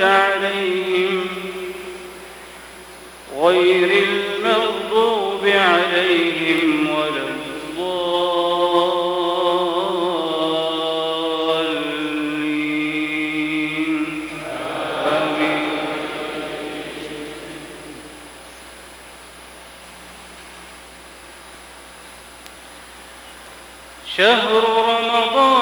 عليهم غير المغضوب عليهم ولا الضالين. آمين. شهر رمضان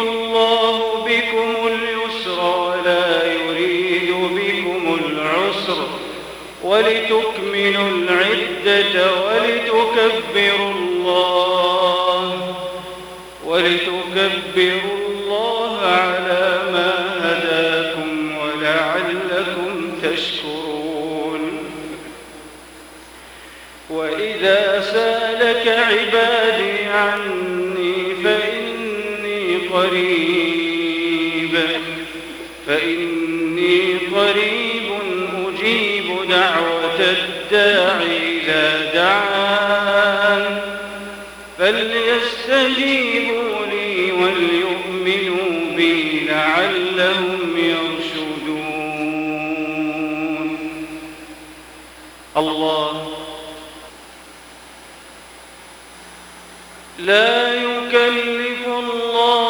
الله بكم اليسر ولا يريد بكم العسر ولتكملوا العدة ولتكبروا الله ولتكبروا الله على ما هداكم ولعلكم تشكرون. وإذا سألك عبادي فإني قريب أجيب دعوة الداعي إذا دعان. فليستجيبوا لي وليؤمنوا بي لعلهم يرشدون. الله لا يكلف الله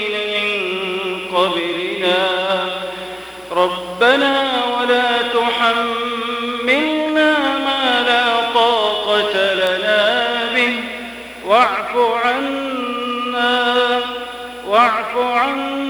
ربنا ولا تحملنا ما لا طاقة لنا به. واعف عنا واعف عنا